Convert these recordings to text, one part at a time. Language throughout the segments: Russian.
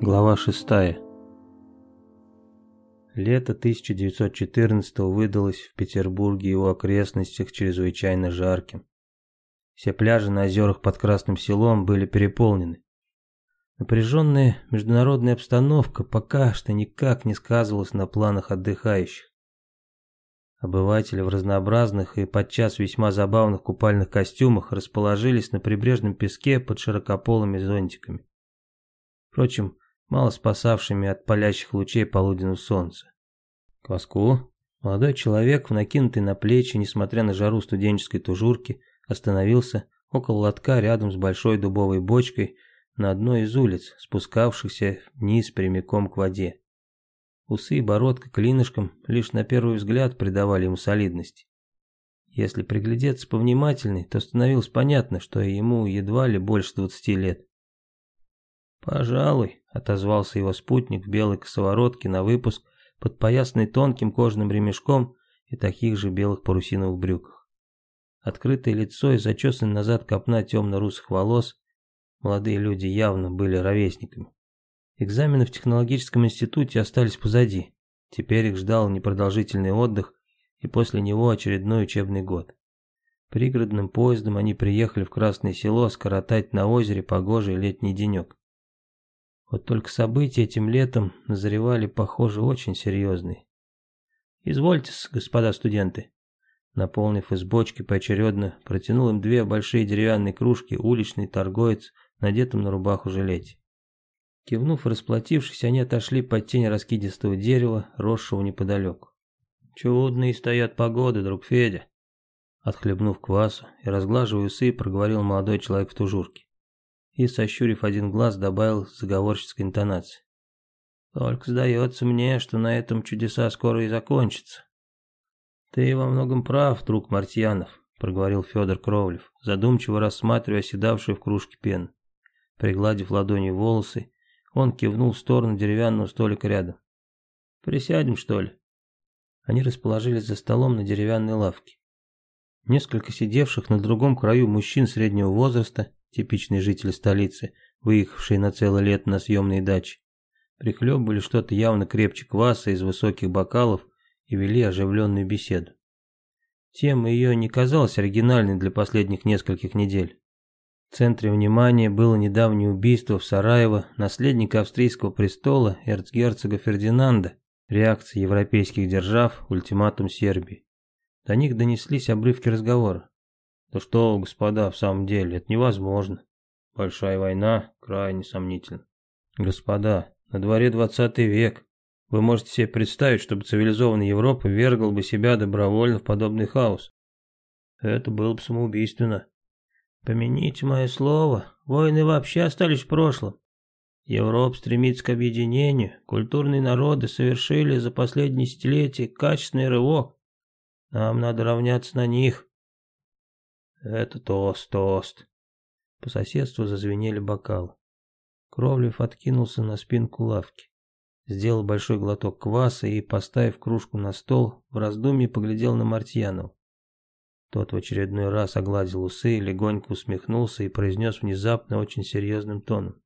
Глава 6. Лето 1914 выдалось в Петербурге и его окрестностях чрезвычайно жарким. Все пляжи на озерах под Красным селом были переполнены. Напряженная международная обстановка пока что никак не сказывалась на планах отдыхающих. Обыватели в разнообразных и подчас весьма забавных купальных костюмах расположились на прибрежном песке под широкополыми зонтиками. Впрочем, мало спасавшими от палящих лучей полуденного солнца. Кваску, молодой человек, в накинутой на плечи, несмотря на жару студенческой тужурки, остановился около лотка рядом с большой дубовой бочкой на одной из улиц, спускавшихся вниз прямиком к воде. Усы и бородка клинышком лишь на первый взгляд придавали ему солидности. Если приглядеться повнимательней, то становилось понятно, что ему едва ли больше двадцати лет. «Пожалуй», — отозвался его спутник в белой косоворотке на выпуск, подпоясанный тонким кожаным ремешком и таких же белых парусиновых брюках. Открытое лицо и зачесанный назад копна темно-русых волос, молодые люди явно были ровесниками. Экзамены в технологическом институте остались позади. Теперь их ждал непродолжительный отдых и после него очередной учебный год. Пригородным поездом они приехали в Красное Село скоротать на озере погожий летний денек. Вот только события этим летом назревали, похоже, очень серьезные. извольте господа студенты». Наполнив из бочки поочередно, протянул им две большие деревянные кружки уличный торговец, надетым на рубаху жилете. Кивнув и расплатившись, они отошли под тень раскидистого дерева, росшего неподалеку. «Чудные стоят погоды, друг Федя!» Отхлебнув квасу и разглаживая усы, проговорил молодой человек в тужурке и, сощурив один глаз, добавил с заговорческой интонацией. «Только сдается мне, что на этом чудеса скоро и закончатся». «Ты во многом прав, друг Мартьянов», — проговорил Федор Кровлев, задумчиво рассматривая оседавшую в кружке пену. Пригладив ладонью волосы, он кивнул в сторону деревянного столика рядом. «Присядем, что ли?» Они расположились за столом на деревянной лавке. Несколько сидевших на другом краю мужчин среднего возраста типичные жители столицы, выехавшие на целое лето на съемные дачи, прихлебывали что-то явно крепче кваса из высоких бокалов и вели оживленную беседу. Тема ее не казалась оригинальной для последних нескольких недель. Центре внимания было недавнее убийство в Сараево наследника австрийского престола эрцгерцога Фердинанда, реакция европейских держав, ультиматум Сербии. До них донеслись обрывки разговора. Да что, господа, в самом деле, это невозможно. Большая война крайне сомнительна. Господа, на дворе 20 век. Вы можете себе представить, чтобы цивилизованная Европа вергла бы себя добровольно в подобный хаос? Это было бы самоубийственно. Помяните мое слово, войны вообще остались в прошлом. Европа стремится к объединению, культурные народы совершили за последние десятилетия качественный рывок. Нам надо равняться на них. Это тост, тост. По соседству зазвенели бокалы. Кровлев откинулся на спинку лавки. Сделал большой глоток кваса и, поставив кружку на стол, в раздумье поглядел на Мартьянова. Тот в очередной раз огладил усы, легонько усмехнулся и произнес внезапно очень серьезным тоном.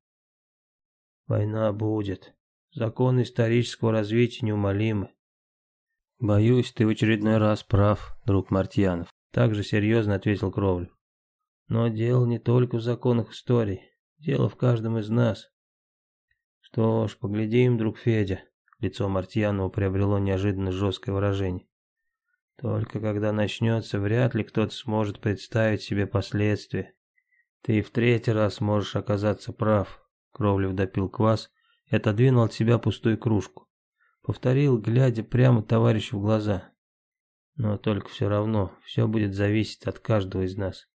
«Война будет. Законы исторического развития неумолимы. Боюсь, ты в очередной раз прав, друг Мартьянов. Также серьезно ответил Кровлев. Но дело не только в законах истории. Дело в каждом из нас. Что ж, поглядим, друг Федя. Лицо Мартьянова приобрело неожиданно жесткое выражение. Только когда начнется, вряд ли кто-то сможет представить себе последствия. Ты и в третий раз можешь оказаться прав. Кровлев допил квас и отодвинул от себя пустую кружку. Повторил, глядя прямо товарищу в глаза. Но только все равно, все будет зависеть от каждого из нас.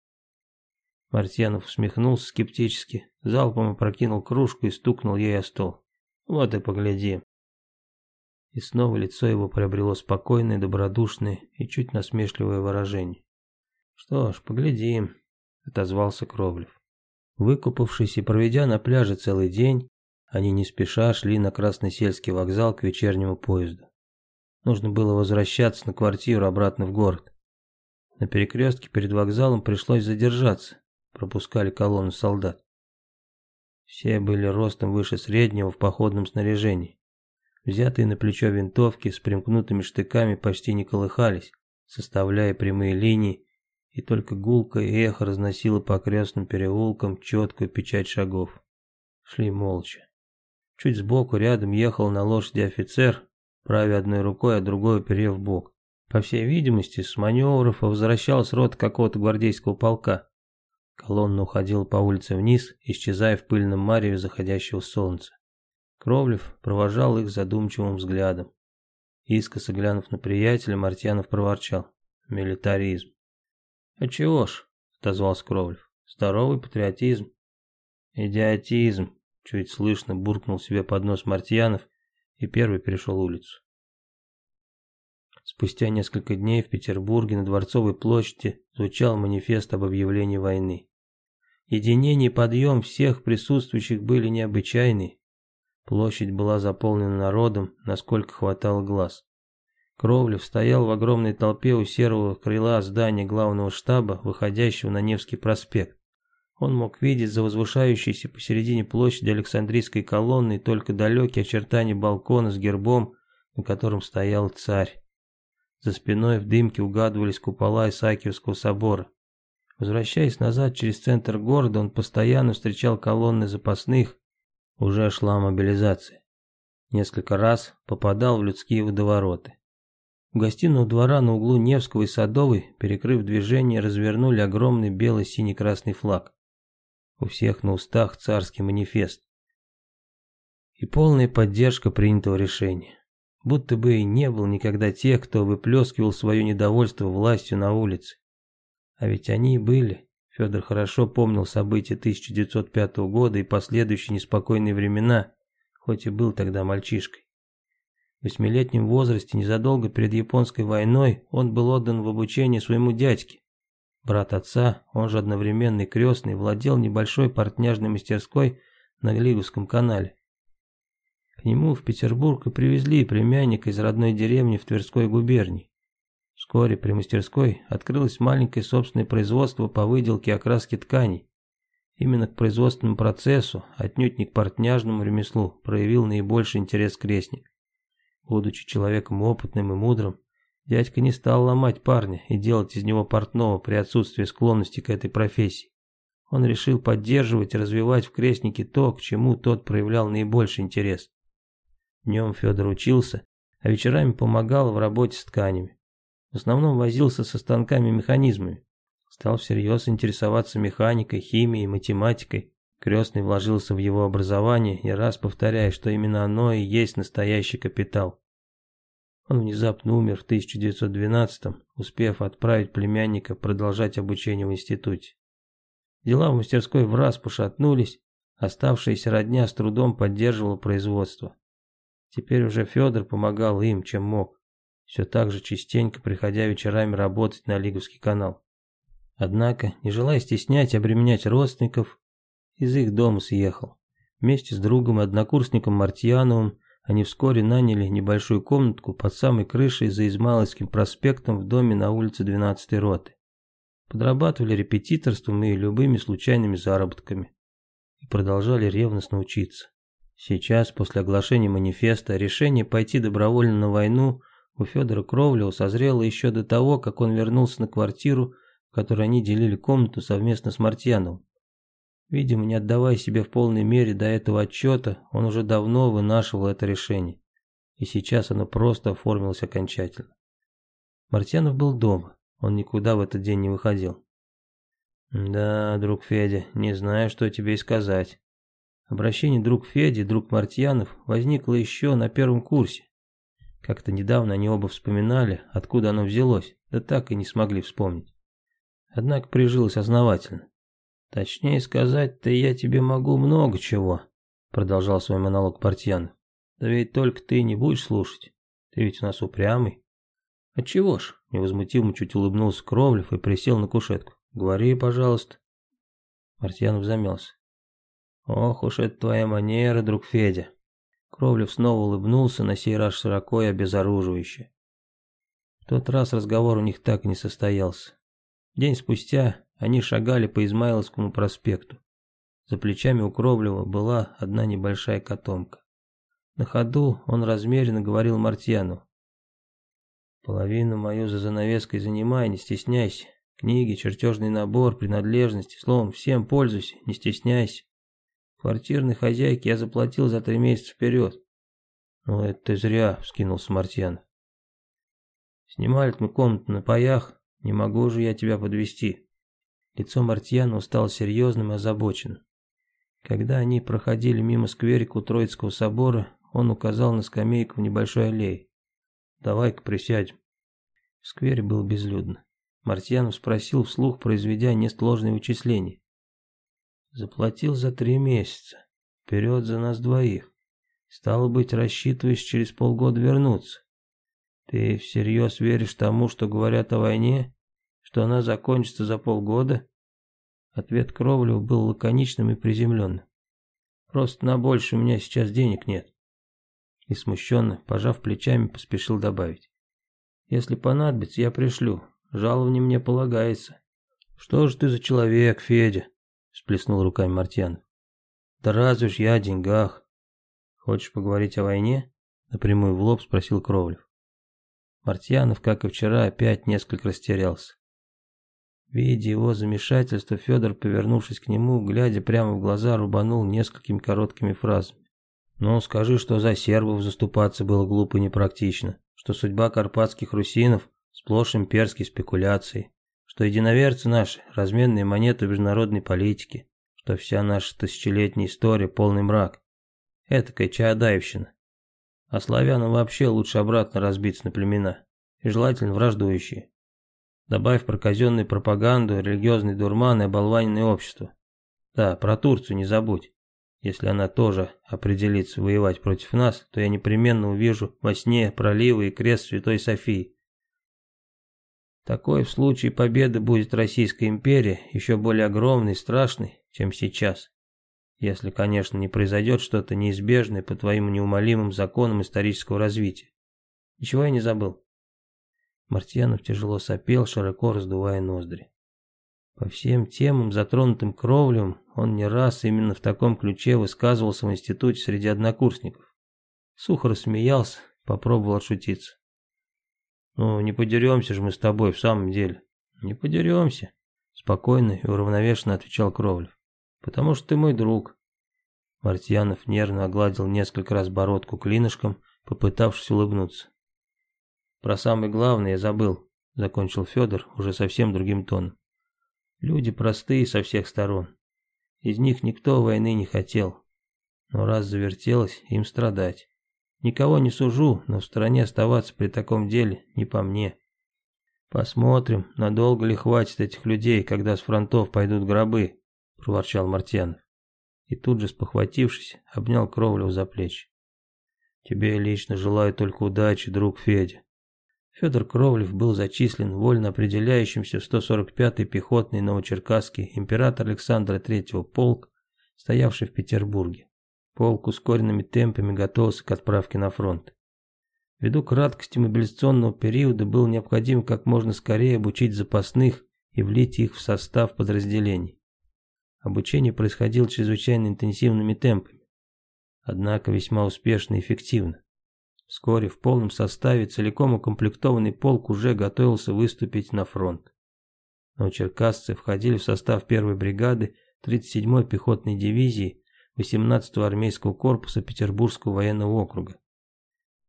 Мартьянов усмехнулся скептически, залпом опрокинул кружку и стукнул ей о стол. Вот и погляди. И снова лицо его приобрело спокойное, добродушное и чуть насмешливое выражение. «Что ж, поглядим», — отозвался Кровлев. Выкупавшись и проведя на пляже целый день, они не спеша шли на Красносельский вокзал к вечернему поезду. Нужно было возвращаться на квартиру обратно в город. На перекрестке перед вокзалом пришлось задержаться. Пропускали колонну солдат. Все были ростом выше среднего в походном снаряжении. Взятые на плечо винтовки с примкнутыми штыками почти не колыхались, составляя прямые линии, и только гулко и эхо разносило по окрестным переулкам четкую печать шагов. Шли молча. Чуть сбоку рядом ехал на лошади офицер, правя одной рукой, а другой оперев бок. По всей видимости, с маневров возвращался рот какого-то гвардейского полка. Колонна уходила по улице вниз, исчезая в пыльном мареве заходящего солнца. Кровлев провожал их задумчивым взглядом. Искоса глянув на приятеля, Мартьянов проворчал. Милитаризм. «А чего ж?» — отозвался Кровлев. «Здоровый патриотизм». «Идиотизм», — чуть слышно буркнул себе под нос Мартьянов и первый перешел улицу. Спустя несколько дней в Петербурге на Дворцовой площади звучал манифест об объявлении войны. Единение и подъем всех присутствующих были необычайны. Площадь была заполнена народом, насколько хватало глаз. Кровлев стоял в огромной толпе у серого крыла здания главного штаба, выходящего на Невский проспект. Он мог видеть за возвышающейся посередине площади Александрийской колонны только далекие очертания балкона с гербом, на котором стоял царь. За спиной в дымке угадывались купола Исаакиевского собора. Возвращаясь назад через центр города, он постоянно встречал колонны запасных, уже шла мобилизация. Несколько раз попадал в людские водовороты. У гостиного двора на углу Невского и Садовой, перекрыв движение, развернули огромный бело-синий-красный флаг. У всех на устах царский манифест. И полная поддержка принятого решения будто бы и не был никогда тех, кто выплескивал свое недовольство властью на улице. А ведь они и были. Федор хорошо помнил события 1905 года и последующие неспокойные времена, хоть и был тогда мальчишкой. В восьмилетнем возрасте, незадолго перед японской войной, он был отдан в обучение своему дядьке. Брат отца, он же одновременный крестный, владел небольшой портняжной мастерской на Глиговском канале. К нему в Петербург и привезли племянника из родной деревни в Тверской губернии. Вскоре при мастерской открылось маленькое собственное производство по выделке и окраске тканей. Именно к производственному процессу, отнюдь не к портняжному ремеслу, проявил наибольший интерес крестник. Будучи человеком опытным и мудрым, дядька не стал ломать парня и делать из него портного при отсутствии склонности к этой профессии. Он решил поддерживать и развивать в крестнике то, к чему тот проявлял наибольший интерес. Днем Федор учился, а вечерами помогал в работе с тканями. В основном возился со станками и механизмами. Стал всерьез интересоваться механикой, химией, математикой. Крестный вложился в его образование, не раз повторяя, что именно оно и есть настоящий капитал. Он внезапно умер в 1912-м, успев отправить племянника продолжать обучение в институте. Дела в мастерской в раз пошатнулись, оставшаяся родня с трудом поддерживала производство. Теперь уже Федор помогал им, чем мог, все так же частенько приходя вечерами работать на Лиговский канал. Однако, не желая стеснять и обременять родственников, из их дома съехал. Вместе с другом и однокурсником Мартьяновым они вскоре наняли небольшую комнатку под самой крышей за Измайловским проспектом в доме на улице 12-й роты. Подрабатывали репетиторством и любыми случайными заработками. И продолжали ревностно учиться. Сейчас, после оглашения манифеста, решение пойти добровольно на войну у Федора Кровлева созрело еще до того, как он вернулся на квартиру, в которой они делили комнату совместно с Мартьяновым. Видимо, не отдавая себе в полной мере до этого отчета, он уже давно вынашивал это решение. И сейчас оно просто оформилось окончательно. Мартьянов был дома, он никуда в этот день не выходил. «Да, друг Федя, не знаю, что тебе и сказать», Обращение друг Феди, друг Мартьянов возникло еще на первом курсе. Как-то недавно они оба вспоминали, откуда оно взялось, да так и не смогли вспомнить. Однако прижилось основательно. «Точнее сказать-то я тебе могу много чего», продолжал свой монолог Мартьянов. «Да ведь только ты не будешь слушать. Ты ведь у нас упрямый». «Отчего ж?» Невозмутимо чуть улыбнулся Кровлев и присел на кушетку. «Говори, пожалуйста». Мартьянов замялся. Ох уж это твоя манера, друг Федя. Кровлев снова улыбнулся, на сей раз широко и обезоруживающе. В тот раз разговор у них так и не состоялся. День спустя они шагали по Измайловскому проспекту. За плечами у Кровлева была одна небольшая котомка. На ходу он размеренно говорил Мартьяну. «Половину мою за занавеской занимай, не стесняйся. Книги, чертежный набор, принадлежности, словом, всем пользуйся, не стесняйся. Квартирной хозяйке я заплатил за три месяца вперед. Ну это ты зря, вскинулся Мартьян. Снимали мы комнату на паях, не могу же я тебя подвести. Лицо Мартьяна стало серьезным и озабоченным. Когда они проходили мимо скверика у Троицкого собора, он указал на скамейку в небольшой аллее. «Давай-ка присядем». В сквере было безлюдно. Мартьянов спросил вслух, произведя несложные вычисления. Заплатил за три месяца. Вперед за нас двоих. Стало быть, рассчитываешь через полгода вернуться. Ты всерьез веришь тому, что говорят о войне? Что она закончится за полгода? Ответ Кровлева был лаконичным и приземленным. Просто на больше у меня сейчас денег нет. И смущенно, пожав плечами, поспешил добавить. Если понадобится, я пришлю. Жалование мне полагается. Что же ты за человек, Федя? Сплеснул руками Мартьян. Да разве ж я о деньгах? Хочешь поговорить о войне? Напрямую в лоб спросил Кровлев. Мартьянов, как и вчера, опять несколько растерялся. Видя его замешательство, Федор, повернувшись к нему, глядя прямо в глаза, рубанул несколькими короткими фразами. «Ну, скажи, что за сербов заступаться было глупо и непрактично, что судьба карпатских русинов сплошь имперские спекуляции, что единоверцы наши – разменные монеты международной политики, что вся наша тысячелетняя история – полный мрак. Этакая чаадаевщина. А славянам вообще лучше обратно разбиться на племена, и желательно враждующие. Добавь про казенную пропаганду, религиозный дурман и оболваненное общество. Да, про Турцию не забудь. Если она тоже определится воевать против нас, то я непременно увижу во сне проливы и крест Святой Софии. Такой в случае победы будет Российская империя еще более огромной и страшной, чем сейчас. Если, конечно, не произойдет что-то неизбежное по твоим неумолимым законам исторического развития. Ничего я не забыл. Мартьянов тяжело сопел, широко раздувая ноздри. По всем темам, затронутым кровлем, он не раз именно в таком ключе высказывался в институте среди однокурсников. Сухо рассмеялся, попробовал отшутиться. Ну, не подеремся же мы с тобой в самом деле. Не подеремся, спокойно и уравновешенно отвечал Кровлев. Потому что ты мой друг. Мартьянов нервно огладил несколько раз бородку клинышком, попытавшись улыбнуться. Про самое главное я забыл, закончил Федор уже совсем другим тоном. Люди простые со всех сторон. Из них никто войны не хотел. Но раз завертелось, им страдать. Никого не сужу, но в стороне оставаться при таком деле не по мне. Посмотрим, надолго ли хватит этих людей, когда с фронтов пойдут гробы, проворчал Мартьянов. И тут же, спохватившись, обнял Кровлев за плечи. Тебе лично желаю только удачи, друг Федя. Федор Кровлев был зачислен вольно определяющимся в 145-й пехотный Новочеркасский император Александра III полк, стоявший в Петербурге. Полк ускоренными темпами готовился к отправке на фронт. Ввиду краткости мобилизационного периода было необходимо как можно скорее обучить запасных и влить их в состав подразделений. Обучение происходило чрезвычайно интенсивными темпами, однако весьма успешно и эффективно. Вскоре в полном составе целиком укомплектованный полк уже готовился выступить на фронт. Новочеркасцы входили в состав первой бригады 37-й пехотной дивизии 18-го армейского корпуса Петербургского военного округа.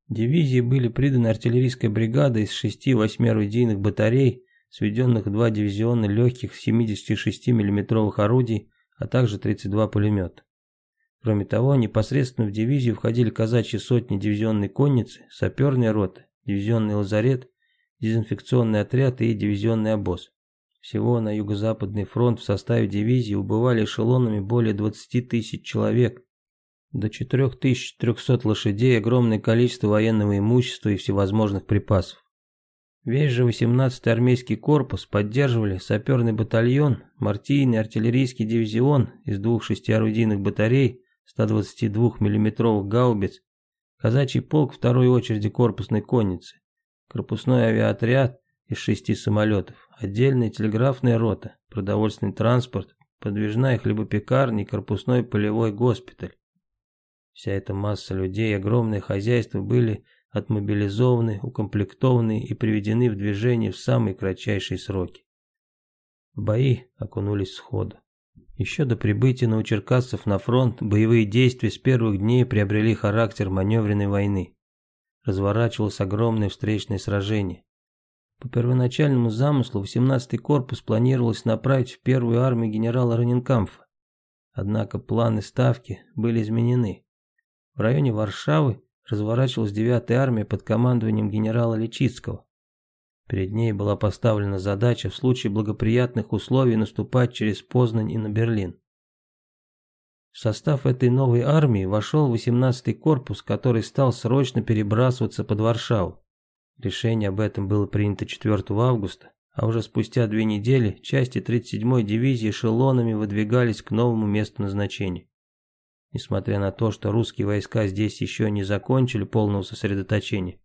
Дивизии были приданы артиллерийская бригада из 6-8 орудийных батарей, сведенных в два дивизиона легких 76 миллиметровых орудий, а также 32 пулемета. Кроме того, непосредственно в дивизию входили казачьи сотни дивизионной конницы, саперные роты, дивизионный лазарет, дезинфекционный отряд и дивизионный обоз. Всего на Юго-Западный фронт в составе дивизии убывали эшелонами более 20 тысяч человек, до 4300 лошадей, огромное количество военного имущества и всевозможных припасов. Весь же 18-й армейский корпус поддерживали саперный батальон, мартийный артиллерийский дивизион из двух шестиорудийных батарей, 122 миллиметровых гаубиц казачий полк второй очереди корпусной конницы, корпусной авиаотряд из шести самолетов, отдельная телеграфная рота, продовольственный транспорт, подвижная хлебопекарня и корпусной полевой госпиталь. Вся эта масса людей и огромное хозяйство были отмобилизованы, укомплектованы и приведены в движение в самые кратчайшие сроки. Бои окунулись сходу. Еще до прибытия новочеркасцев на фронт боевые действия с первых дней приобрели характер маневренной войны. Разворачивалось огромное встречное сражение. По первоначальному замыслу 18-й корпус планировалось направить в первую армию генерала Раненкамфа. Однако планы ставки были изменены. В районе Варшавы разворачивалась 9-я армия под командованием генерала Личицкого. Перед ней была поставлена задача в случае благоприятных условий наступать через Познань и на Берлин. В состав этой новой армии вошел 18-й корпус, который стал срочно перебрасываться под Варшаву. Решение об этом было принято 4 августа, а уже спустя две недели части 37-й дивизии эшелонами выдвигались к новому месту назначения. Несмотря на то, что русские войска здесь еще не закончили полного сосредоточения,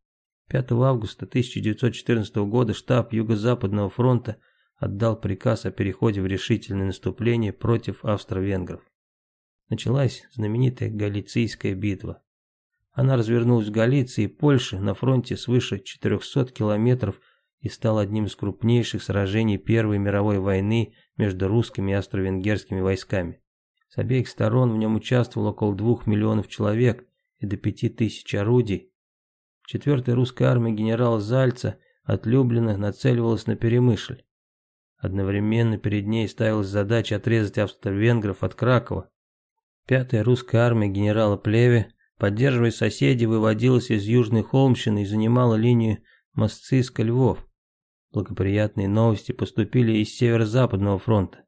5 августа 1914 года штаб Юго-Западного фронта отдал приказ о переходе в решительное наступление против австро-венгров. Началась знаменитая Галицийская битва. Она развернулась в Галиции и Польше на фронте свыше 400 километров и стала одним из крупнейших сражений Первой мировой войны между русскими и австро-венгерскими войсками. С обеих сторон в нем участвовало около двух миллионов человек и до пяти тысяч орудий, Четвертая русская армия генерала Зальца от Люблина нацеливалась на Перемышль. Одновременно перед ней ставилась задача отрезать австро-венгров от Кракова. Пятая русская армия генерала Плеве, поддерживая соседей, выводилась из Южной Холмщины и занимала линию Мосциска-Львов. Благоприятные новости поступили из Северо-Западного фронта.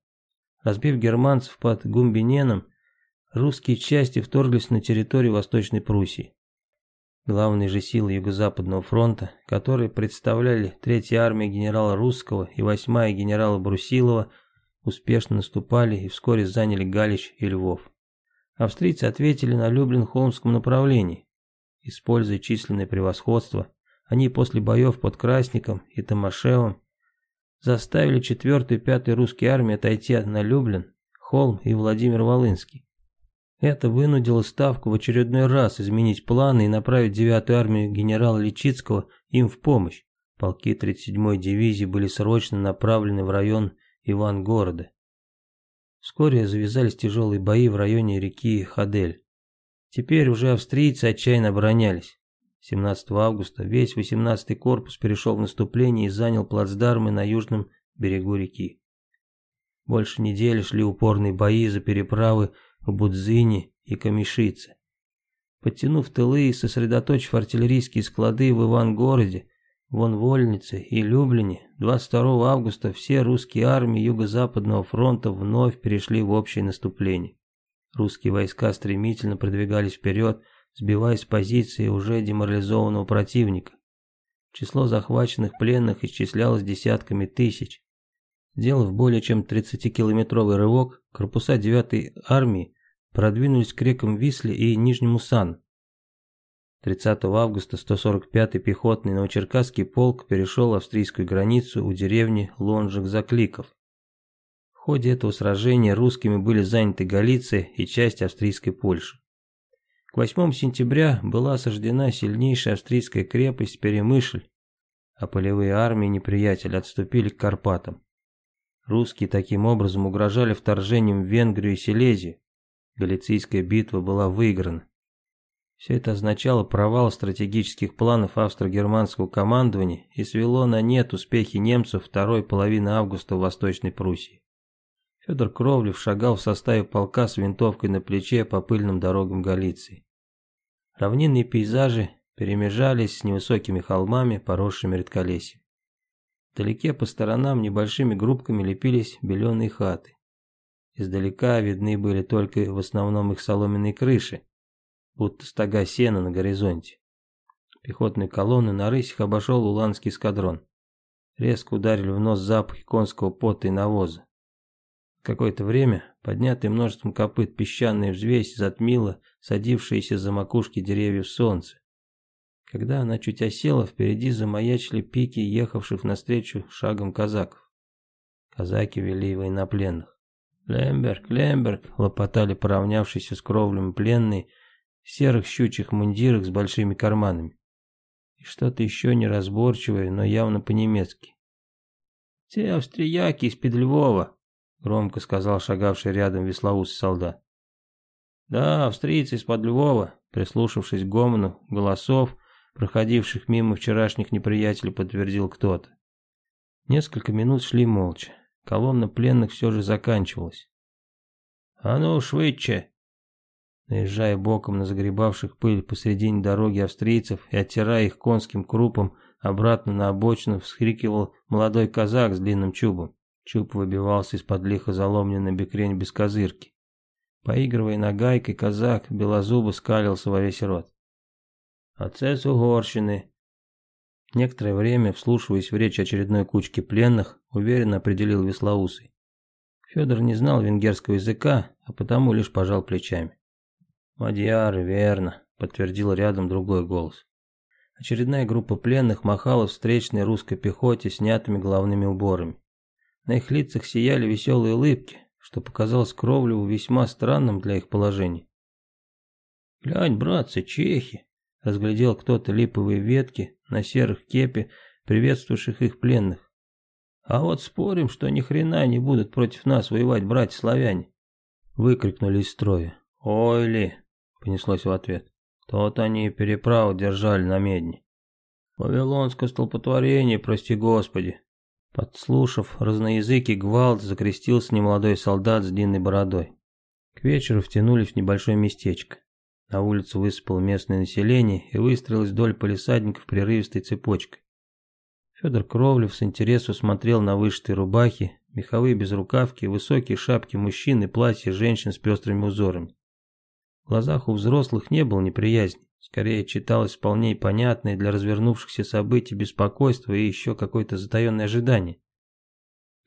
Разбив германцев под Гумбиненом, русские части вторглись на территорию Восточной Пруссии. Главные же силы Юго-Западного фронта, которые представляли Третья армия генерала Русского и Восьмая генерала Брусилова, успешно наступали и вскоре заняли Галич и Львов. Австрийцы ответили на Люблин-Холмском направлении. Используя численное превосходство, они после боев под Красником и Томашевым заставили 4-ю и 5-ю русские армии отойти на Люблин, Холм и Владимир Волынский. Это вынудило Ставку в очередной раз изменить планы и направить 9-ю армию генерала Личицкого им в помощь. Полки 37-й дивизии были срочно направлены в район Ивангорода. Вскоре завязались тяжелые бои в районе реки Хадель. Теперь уже австрийцы отчаянно оборонялись. 17 августа весь 18-й корпус перешел в наступление и занял плацдармы на южном берегу реки. Больше недели шли упорные бои за переправы в Будзине и Камишице. Подтянув тылы и сосредоточив артиллерийские склады в Ивангороде, Вонвольнице и Люблине, 22 августа все русские армии Юго-Западного фронта вновь перешли в общее наступление. Русские войска стремительно продвигались вперед, сбивая с позиции уже деморализованного противника. Число захваченных пленных исчислялось десятками тысяч. Сделав более чем 30-километровый рывок, корпуса 9-й армии продвинулись к рекам Висле и Нижнему Сан. 30 августа 145-й пехотный Новочеркасский полк перешел австрийскую границу у деревни Лонжик-Закликов. В ходе этого сражения русскими были заняты Галиция и часть австрийской Польши. К 8 сентября была осаждена сильнейшая австрийская крепость Перемышль, а полевые армии неприятеля отступили к Карпатам. Русские таким образом угрожали вторжением в Венгрию и Силезию. Галицийская битва была выиграна. Все это означало провал стратегических планов австро-германского командования и свело на нет успехи немцев второй половины августа в Восточной Пруссии. Федор Кровлев шагал в составе полка с винтовкой на плече по пыльным дорогам Галиции. Равнинные пейзажи перемежались с невысокими холмами, поросшими редколесьем. Вдалеке по сторонам небольшими группками лепились беленые хаты. Издалека видны были только в основном их соломенные крыши, будто стога сена на горизонте. Пехотные колонны на рысях обошел уланский эскадрон. Резко ударили в нос запахи конского пота и навоза. какое-то время поднятое множеством копыт песчаная взвесь затмила садившиеся за макушки деревьев солнце. Когда она чуть осела, впереди замаячили пики ехавших навстречу шагом казаков. Казаки вели военнопленных. «Лемберг, Лемберг!» — лопотали поравнявшиеся с кровлями пленные серых щучьих мундирах с большими карманами. И что-то еще неразборчивое, но явно по-немецки. «Те австрияки из-под Львова», — громко сказал шагавший рядом веслоусый солдат. «Да, австрийцы из-под Львова», прислушавшись к гомону голосов, проходивших мимо вчерашних неприятелей, подтвердил кто-то. Несколько минут шли молча. Колонна пленных все же заканчивалась. «А ну, швыдче!» Наезжая боком на загребавших пыль посредине дороги австрийцев и оттирая их конским крупом, обратно на обочину всхрикивал молодой казак с длинным чубом. Чуб выбивался из-под лихо заломленной бекрень без козырки. Поигрывая нагайкой, казак белозубо скалился во весь рот. «Отце с Угорщины!» Некоторое время, вслушиваясь в речь очередной кучки пленных, уверенно определил Веслоусый. Федор не знал венгерского языка, а потому лишь пожал плечами. «Мадьяры, верно», — подтвердил рядом другой голос. Очередная группа пленных махала встречной русской пехоте снятыми головными уборами. На их лицах сияли веселые улыбки, что показалось Кровлеву весьма странным для их положения. «Глянь, братцы, чехи!» — разглядел кто-то липовые ветки на серых кепе, приветствовавших их пленных. «А вот спорим, что ни хрена не будут против нас воевать братья-славяне!» Выкрикнули из строя. «Ой ли!» — понеслось в ответ. «Тот они переправу держали на медне. Вавилонское столпотворение, прости господи!» Подслушав разноязыкий гвалт, закрестился немолодой солдат с длинной бородой. К вечеру втянулись в небольшое местечко. На улицу высыпало местное население и выстроилось вдоль полисадников прерывистой цепочкой. Федор Кровлев с интересом смотрел на вышитые рубахи, меховые безрукавки, высокие шапки мужчин и платья женщин с пестрыми узорами. В глазах у взрослых не было неприязни, Скорее читалось вполне понятное для развернувшихся событий беспокойство и еще какое-то затаенное ожидание.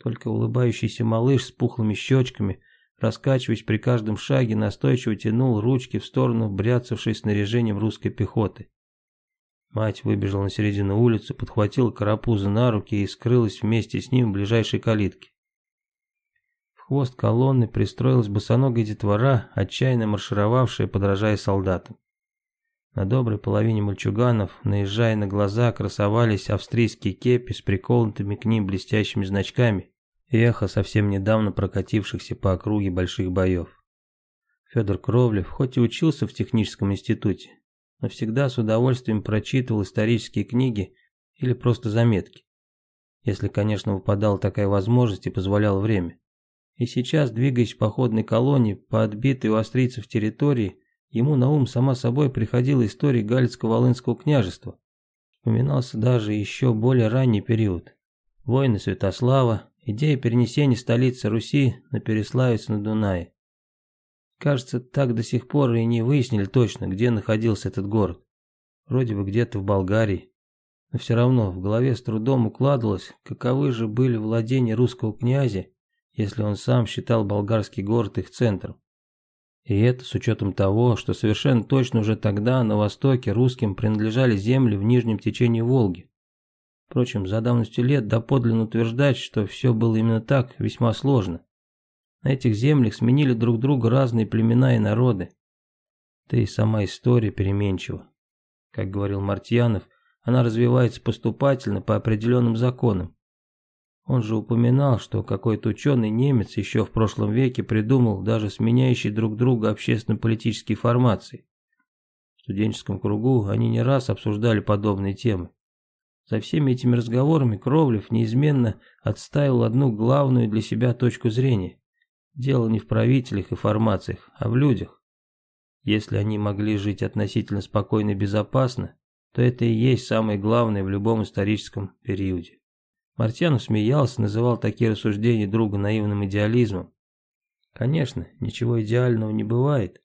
Только улыбающийся малыш с пухлыми щечками, раскачиваясь при каждом шаге, настойчиво тянул ручки в сторону бряцавшей снаряжением русской пехоты. Мать выбежала на середину улицы, подхватила карапуза на руки и скрылась вместе с ним в ближайшей калитке. Хвост колонны пристроилась босоногая детвора, отчаянно маршировавшая, подражая солдатам. На доброй половине мальчуганов, наезжая на глаза, красовались австрийские кепи с приколотыми к ним блестящими значками эхо совсем недавно прокатившихся по округе больших боев. Федор Кровлев хоть и учился в техническом институте, но всегда с удовольствием прочитывал исторические книги или просто заметки, если, конечно, выпадала такая возможность и позволяло время. И сейчас, двигаясь в походной колонии по отбитой у австрийцев территории, Ему на ум сама собой приходила история Галицко-Волынского княжества. Вспоминался даже еще более ранний период. Войны Святослава, идея перенесения столицы Руси на Переславец на Дунае. Кажется, так до сих пор и не выяснили точно, где находился этот город. Вроде бы где-то в Болгарии. Но все равно в голове с трудом укладывалось, каковы же были владения русского князя, если он сам считал болгарский город их центром. И это с учетом того, что совершенно точно уже тогда на востоке русским принадлежали земли в нижнем течении Волги. Впрочем, за давностью лет доподлинно утверждать, что все было именно так, весьма сложно. На этих землях сменили друг друга разные племена и народы. Да и сама история переменчива. Как говорил Мартьянов, она развивается поступательно по определенным законам. Он же упоминал, что какой-то ученый немец еще в прошлом веке придумал даже сменяющие друг друга общественно-политические формации. В студенческом кругу они не раз обсуждали подобные темы. За всеми этими разговорами Кровлев неизменно отстаивал одну главную для себя точку зрения. Дело не в правителях и формациях, а в людях. Если они могли жить относительно спокойно и безопасно, то это и есть самое главное в любом историческом периоде. Мартьянов смеялся, называл такие рассуждения друга наивным идеализмом. Конечно, ничего идеального не бывает,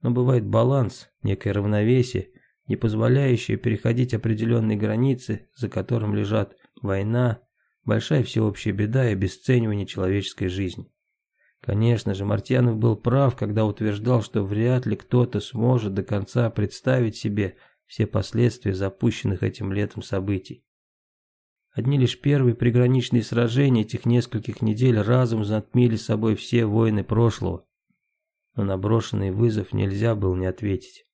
но бывает баланс, некое равновесие, не позволяющее переходить определенные границы, за которым лежат война, большая всеобщая беда и обесценивание человеческой жизни. Конечно же, Мартьянов был прав, когда утверждал, что вряд ли кто-то сможет до конца представить себе все последствия запущенных этим летом событий. Одни лишь первые приграничные сражения этих нескольких недель разом затмили собой все войны прошлого. Но на брошенный вызов нельзя было не ответить.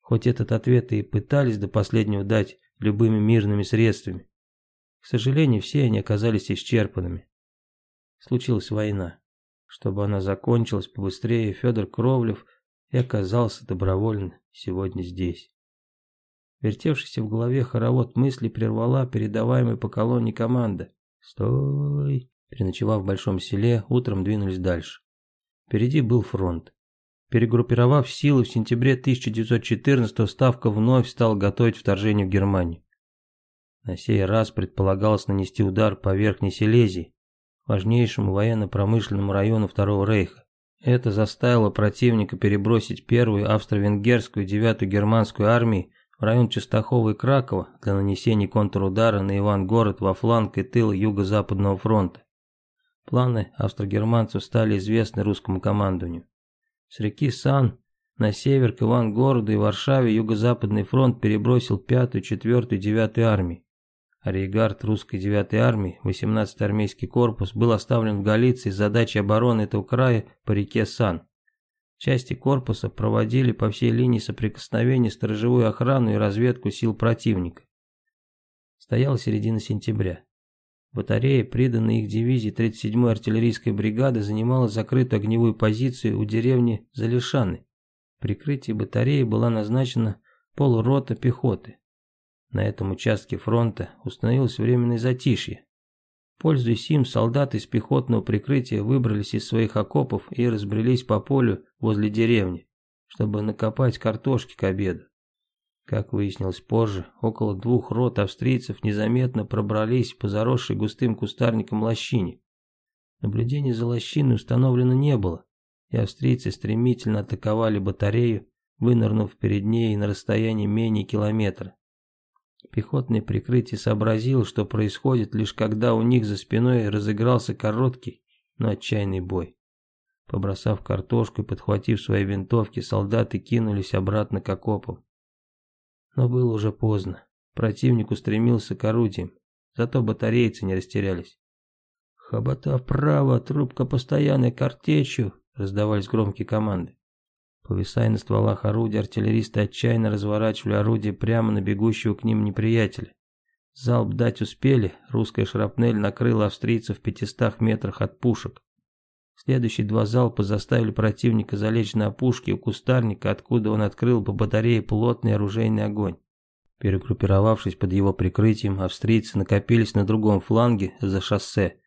Хоть этот ответ и пытались до последнего дать любыми мирными средствами. К сожалению, все они оказались исчерпанными. Случилась война. Чтобы она закончилась побыстрее, Федор Кровлев и оказался добровольно сегодня здесь. Вертевшийся в голове хоровод мыслей прервала передаваемая по колонне команда. «Стой!» Переночевав в большом селе, утром двинулись дальше. Впереди был фронт. Перегруппировав силы в сентябре 1914 Ставка вновь стал готовить вторжение в Германию. На сей раз предполагалось нанести удар по Верхней Силезии, важнейшему военно-промышленному району Второго Рейха. Это заставило противника перебросить первую австро-венгерскую девятую германскую армии в район Частахова и Кракова для нанесения контрудара на Ивангород во фланг и тыл Юго-Западного фронта. Планы австро-германцев стали известны русскому командованию. С реки Сан на север к Ивангороду и Варшаве Юго-Западный фронт перебросил 5-ю, 4-ю, 9-ю армии. Ариегард русской 9-й армии, 18-й армейский корпус, был оставлен в Галиции с задачей обороны этого края по реке Сан. Части корпуса проводили по всей линии соприкосновения сторожевую охрану и разведку сил противника. Стояла середина сентября. Батарея, приданная их дивизии 37-й артиллерийской бригады, занимала закрытую огневую позицию у деревни Залишаны. В прикрытии батареи была назначена полурота пехоты. На этом участке фронта установилось временное затишье. Пользуясь им, солдаты из пехотного прикрытия выбрались из своих окопов и разбрелись по полю возле деревни, чтобы накопать картошки к обеду. Как выяснилось позже, около двух рот австрийцев незаметно пробрались по заросшей густым кустарником лощине. Наблюдений за лощиной установлено не было, и австрийцы стремительно атаковали батарею, вынырнув перед ней на расстоянии менее километра. Пехотное прикрытие сообразило, что происходит, лишь когда у них за спиной разыгрался короткий, но отчаянный бой. Побросав картошку и подхватив свои винтовки, солдаты кинулись обратно к окопам. Но было уже поздно. Противник устремился к орудиям, зато батарейцы не растерялись. «Хобота вправо, трубка постоянной картечью!» раздавались громкие команды. Повисая на стволах орудий, артиллеристы отчаянно разворачивали орудие прямо на бегущего к ним неприятеля. Залп дать успели, русская шрапнель накрыла австрийцев в пятистах метрах от пушек. Следующие два залпа заставили противника залечь на опушке у кустарника, откуда он открыл по батарее плотный оружейный огонь. Перегруппировавшись под его прикрытием, австрийцы накопились на другом фланге за шоссе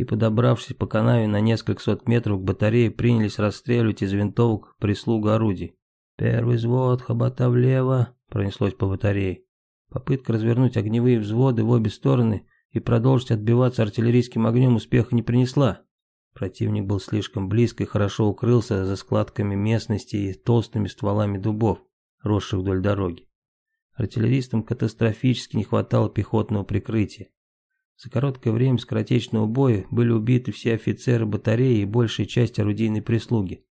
и, подобравшись по канаве на несколько сот метров к батарее, принялись расстреливать из винтовок прислугу орудий. «Первый взвод, хобота влево», — пронеслось по батарее. Попытка развернуть огневые взводы в обе стороны и продолжить отбиваться артиллерийским огнем успеха не принесла. Противник был слишком близко и хорошо укрылся за складками местности и толстыми стволами дубов, росших вдоль дороги. Артиллеристам катастрофически не хватало пехотного прикрытия. За короткое время скоротечного боя были убиты все офицеры батареи и большая часть орудийной прислуги.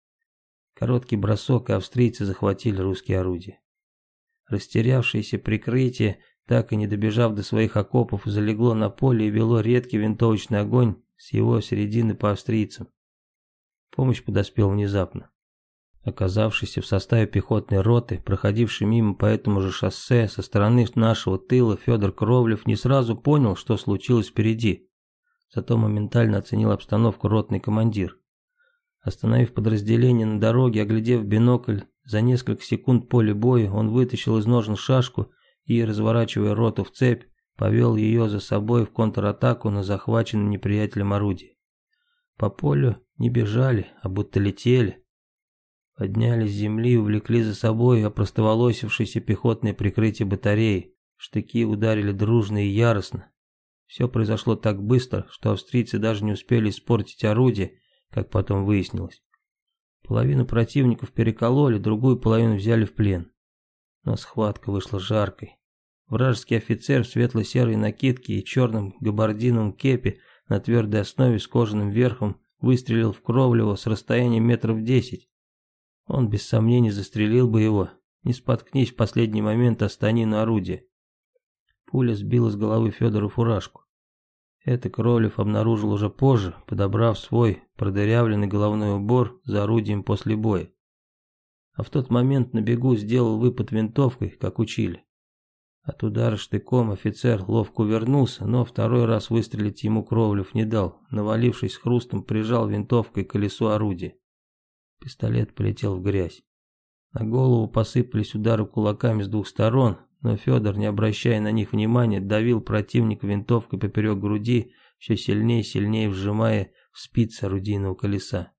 Короткий бросок, и австрийцы захватили русские орудия. Растерявшееся прикрытие, так и не добежав до своих окопов, залегло на поле и вело редкий винтовочный огонь с его середины по австрийцам. Помощь подоспела внезапно. Оказавшийся в составе пехотной роты, проходивший мимо по этому же шоссе со стороны нашего тыла, Федор Кровлев не сразу понял, что случилось впереди. Зато моментально оценил обстановку ротный командир. Остановив подразделение на дороге, оглядев бинокль, за несколько секунд поле боя он вытащил из ножен шашку и, разворачивая роту в цепь, повел ее за собой в контратаку на захваченном неприятелем орудие. По полю не бежали, а будто летели. Подняли с земли и увлекли за собой опростоволосившееся пехотное прикрытие батареи. Штыки ударили дружно и яростно. Все произошло так быстро, что австрийцы даже не успели испортить орудие, как потом выяснилось. Половину противников перекололи, другую половину взяли в плен. Но схватка вышла жаркой. Вражеский офицер в светло-серой накидке и черном габардиновом кепе на твердой основе с кожаным верхом выстрелил в Кровлева с расстояния метров десять. Он без сомнений застрелил бы его, не споткнись в последний момент о станину орудия. Пуля сбила с головы Федора фуражку. Это Кровлев обнаружил уже позже, подобрав свой продырявленный головной убор за орудием после боя. А в тот момент на бегу сделал выпад винтовкой, как учили. От удара штыком офицер ловко увернулся, но второй раз выстрелить ему Кровлев не дал, навалившись хрустом, прижал винтовкой к колесу орудия. Пистолет полетел в грязь. На голову посыпались удары кулаками с двух сторон, но Федор, не обращая на них внимания, давил противника винтовкой поперек груди, все сильнее и сильнее вжимая в спицы орудийного колеса.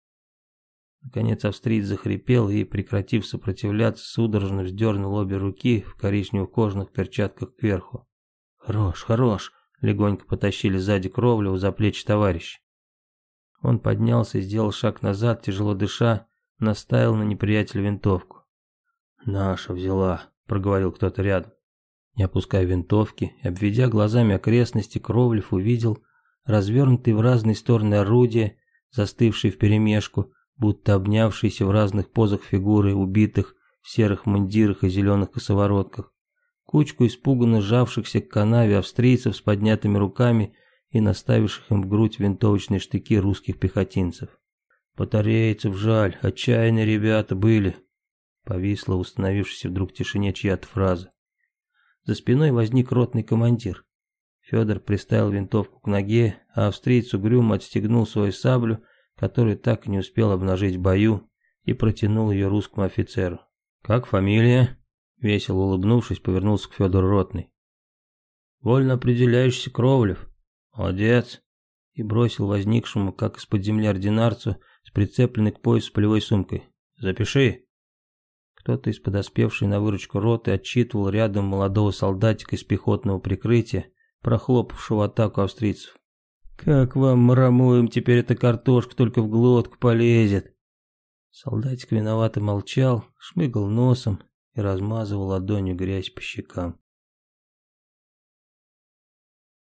Наконец австриец захрипел и, прекратив сопротивляться, судорожно вздернул обе руки в коричневых кожаных перчатках кверху. «Хорош, хорош!» — легонько потащили сзади кровлю за плечи товарища. Он поднялся и сделал шаг назад, тяжело дыша, наставил на неприятеля винтовку. «Наша взяла», — проговорил кто-то рядом. Не опуская винтовки и обведя глазами окрестности, Кровлев увидел развернутые в разные стороны орудия, застывшие вперемешку, будто обнявшиеся в разных позах фигуры убитых в серых мундирах и зеленых косоворотках, кучку испуганно сжавшихся к канаве австрийцев с поднятыми руками и наставивших им в грудь винтовочные штыки русских пехотинцев. «Батарейцев жаль, отчаянные ребята были», — повисла установившись вдруг в тишине чья-то фраза. За спиной возник ротный командир. Федор приставил винтовку к ноге, а австриец угрюмо отстегнул свою саблю который так и не успел обнажить в бою, и протянул ее русскому офицеру. «Как фамилия?» Весело улыбнувшись, повернулся к Федору Ротный. «Вольно определяющийся Кровлев. Молодец!» И бросил возникшему, как из-под земли ординарцу, с прицепленной к поясу полевой сумкой. «Запиши!» Кто-то из подоспевшей на выручку роты отчитывал рядом молодого солдатика из пехотного прикрытия, прохлопавшего атаку австрийцев. Как вам, марамуем, теперь эта картошка только в глотку полезет. Солдатик виновато молчал, шмыгал носом и размазывал ладонью грязь по щекам.